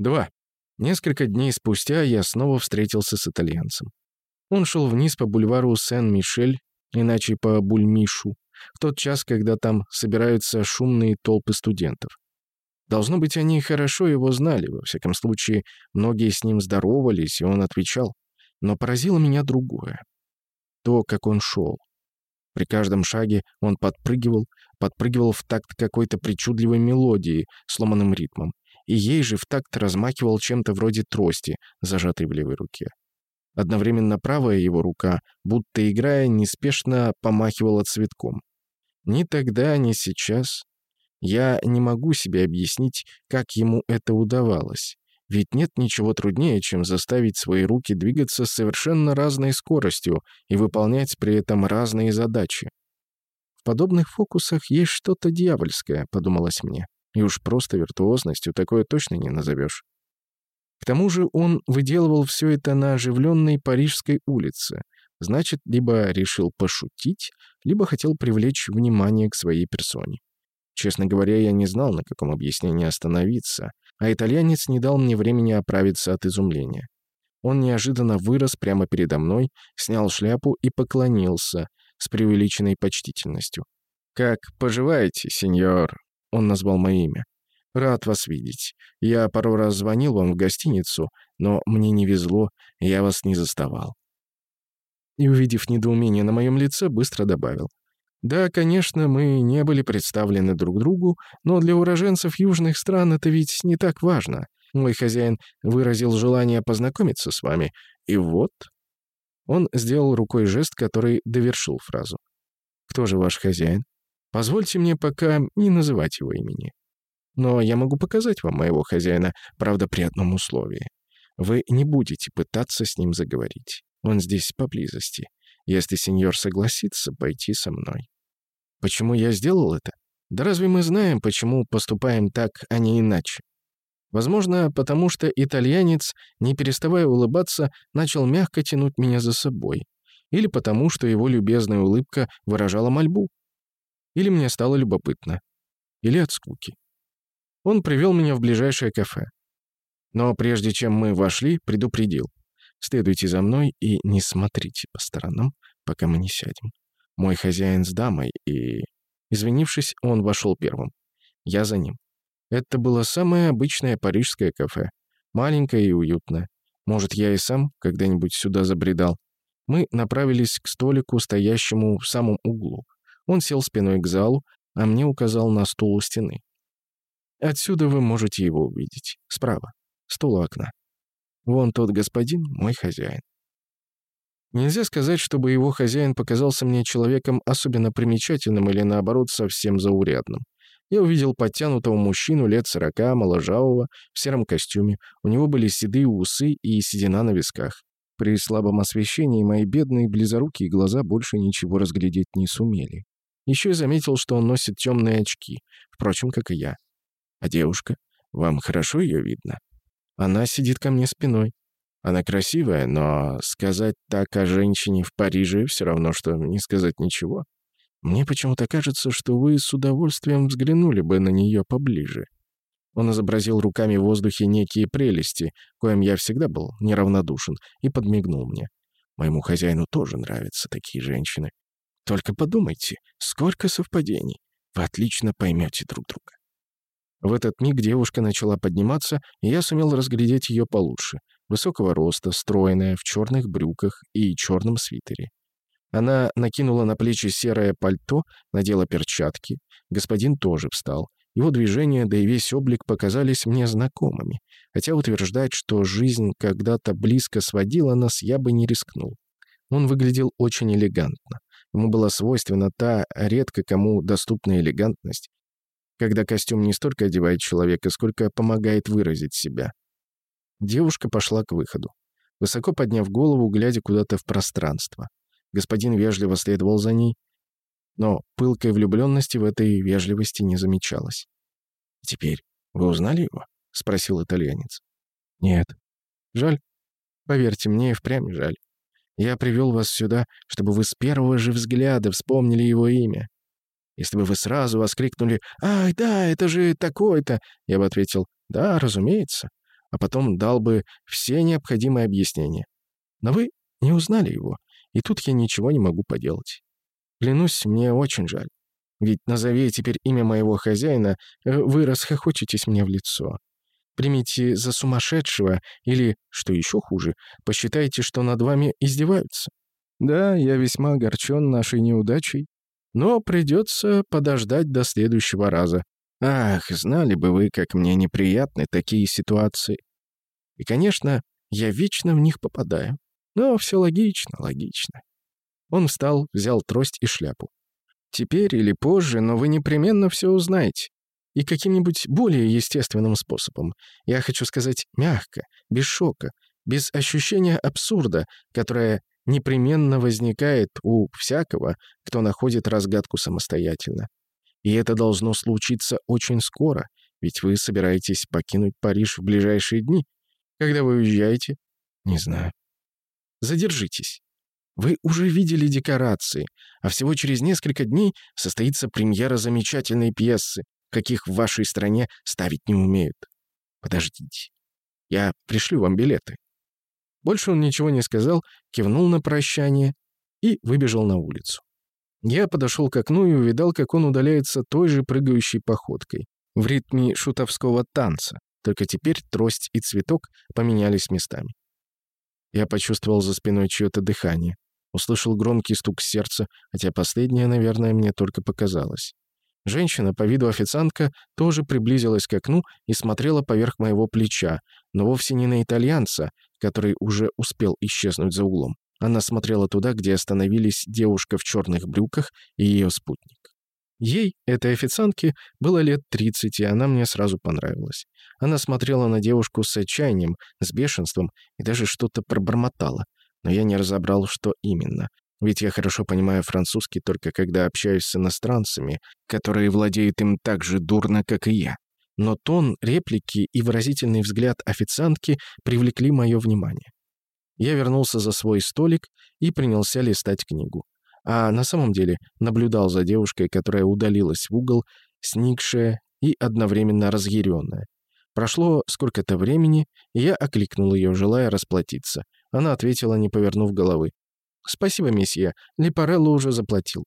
Два. Несколько дней спустя я снова встретился с итальянцем. Он шел вниз по бульвару Сен-Мишель, иначе по Бульмишу, в тот час, когда там собираются шумные толпы студентов. Должно быть, они хорошо его знали, во всяком случае, многие с ним здоровались, и он отвечал. Но поразило меня другое. То, как он шел. При каждом шаге он подпрыгивал, подпрыгивал в такт какой-то причудливой мелодии, сломанным ритмом, и ей же в такт размахивал чем-то вроде трости, зажатой в левой руке. Одновременно правая его рука, будто играя, неспешно помахивала цветком. Ни тогда, ни сейчас я не могу себе объяснить, как ему это удавалось. Ведь нет ничего труднее, чем заставить свои руки двигаться с совершенно разной скоростью и выполнять при этом разные задачи. В подобных фокусах есть что-то дьявольское, подумалось мне. И уж просто виртуозностью такое точно не назовешь. К тому же он выделывал все это на оживленной парижской улице. Значит, либо решил пошутить, либо хотел привлечь внимание к своей персоне. Честно говоря, я не знал, на каком объяснении остановиться, а итальянец не дал мне времени оправиться от изумления. Он неожиданно вырос прямо передо мной, снял шляпу и поклонился с преувеличенной почтительностью. «Как поживаете, сеньор?» Он назвал мое имя. «Рад вас видеть. Я пару раз звонил вам в гостиницу, но мне не везло, я вас не заставал». И, увидев недоумение на моем лице, быстро добавил. Да, конечно, мы не были представлены друг другу, но для уроженцев южных стран это ведь не так важно. Мой хозяин выразил желание познакомиться с вами, и вот...» Он сделал рукой жест, который довершил фразу. «Кто же ваш хозяин? Позвольте мне пока не называть его имени. Но я могу показать вам моего хозяина, правда, при одном условии. Вы не будете пытаться с ним заговорить. Он здесь поблизости если сеньор согласится пойти со мной. Почему я сделал это? Да разве мы знаем, почему поступаем так, а не иначе? Возможно, потому что итальянец, не переставая улыбаться, начал мягко тянуть меня за собой. Или потому, что его любезная улыбка выражала мольбу. Или мне стало любопытно. Или от скуки. Он привел меня в ближайшее кафе. Но прежде чем мы вошли, предупредил. Следуйте за мной и не смотрите по сторонам, пока мы не сядем. Мой хозяин с дамой, и...» Извинившись, он вошел первым. Я за ним. Это было самое обычное парижское кафе. Маленькое и уютное. Может, я и сам когда-нибудь сюда забредал. Мы направились к столику, стоящему в самом углу. Он сел спиной к залу, а мне указал на стул у стены. Отсюда вы можете его увидеть. Справа. Стул у окна. Вон тот господин, мой хозяин. Нельзя сказать, чтобы его хозяин показался мне человеком особенно примечательным или, наоборот, совсем заурядным. Я увидел подтянутого мужчину лет сорока, моложавого, в сером костюме. У него были седые усы и седина на висках. При слабом освещении мои бедные близорукие глаза больше ничего разглядеть не сумели. Еще я заметил, что он носит темные очки, впрочем, как и я. А девушка? Вам хорошо ее видно? Она сидит ко мне спиной. Она красивая, но сказать так о женщине в Париже все равно, что не сказать ничего. Мне почему-то кажется, что вы с удовольствием взглянули бы на нее поближе. Он изобразил руками в воздухе некие прелести, коим я всегда был неравнодушен, и подмигнул мне. Моему хозяину тоже нравятся такие женщины. Только подумайте, сколько совпадений. Вы отлично поймете друг друга. В этот миг девушка начала подниматься, и я сумел разглядеть ее получше. Высокого роста, стройная, в черных брюках и черном свитере. Она накинула на плечи серое пальто, надела перчатки. Господин тоже встал. Его движения, да и весь облик показались мне знакомыми. Хотя утверждать, что жизнь когда-то близко сводила нас, я бы не рискнул. Он выглядел очень элегантно. Ему была свойственна та редко кому доступная элегантность, когда костюм не столько одевает человека, сколько помогает выразить себя. Девушка пошла к выходу, высоко подняв голову, глядя куда-то в пространство. Господин вежливо следовал за ней, но пылкой влюбленности в этой вежливости не замечалось. «Теперь вы узнали его?» — спросил итальянец. «Нет». «Жаль. Поверьте, мне и впрямь жаль. Я привел вас сюда, чтобы вы с первого же взгляда вспомнили его имя. Если бы вы сразу воскликнули «Ах, да, это же такой-то!» Я бы ответил «Да, разумеется». а потом дал бы все необходимые объяснения. Но вы не узнали его, и тут я ничего не могу поделать. Клянусь, мне очень жаль. Ведь назови теперь имя моего хозяина, э, вы расхохочетесь мне в лицо. Примите за сумасшедшего или, что еще хуже, посчитайте, что над вами издеваются. Да, я весьма огорчен нашей неудачей, но придется подождать до следующего раза. Ах, знали бы вы, как мне неприятны такие ситуации. И, конечно, я вечно в них попадаю. Но все логично, логично. Он встал, взял трость и шляпу. Теперь или позже, но вы непременно все узнаете. И каким-нибудь более естественным способом. Я хочу сказать мягко, без шока, без ощущения абсурда, которое непременно возникает у всякого, кто находит разгадку самостоятельно. И это должно случиться очень скоро, ведь вы собираетесь покинуть Париж в ближайшие дни. Когда вы уезжаете? Не знаю. Задержитесь. Вы уже видели декорации, а всего через несколько дней состоится премьера замечательной пьесы, каких в вашей стране ставить не умеют. Подождите. Я пришлю вам билеты». Больше он ничего не сказал, кивнул на прощание и выбежал на улицу. Я подошел к окну и увидал, как он удаляется той же прыгающей походкой, в ритме шутовского танца, только теперь трость и цветок поменялись местами. Я почувствовал за спиной чье-то дыхание. Услышал громкий стук сердца, хотя последнее, наверное, мне только показалось. Женщина, по виду официантка, тоже приблизилась к окну и смотрела поверх моего плеча, но вовсе не на итальянца, который уже успел исчезнуть за углом. Она смотрела туда, где остановились девушка в черных брюках и ее спутник. Ей, этой официантке, было лет 30, и она мне сразу понравилась. Она смотрела на девушку с отчаянием, с бешенством и даже что-то пробормотала. Но я не разобрал, что именно. Ведь я хорошо понимаю французский только когда общаюсь с иностранцами, которые владеют им так же дурно, как и я. Но тон, реплики и выразительный взгляд официантки привлекли мое внимание. Я вернулся за свой столик и принялся листать книгу. А на самом деле наблюдал за девушкой, которая удалилась в угол, сникшая и одновременно разъяренная. Прошло сколько-то времени, и я окликнул ее, желая расплатиться. Она ответила, не повернув головы. «Спасибо, месье. Лепарелло уже заплатил».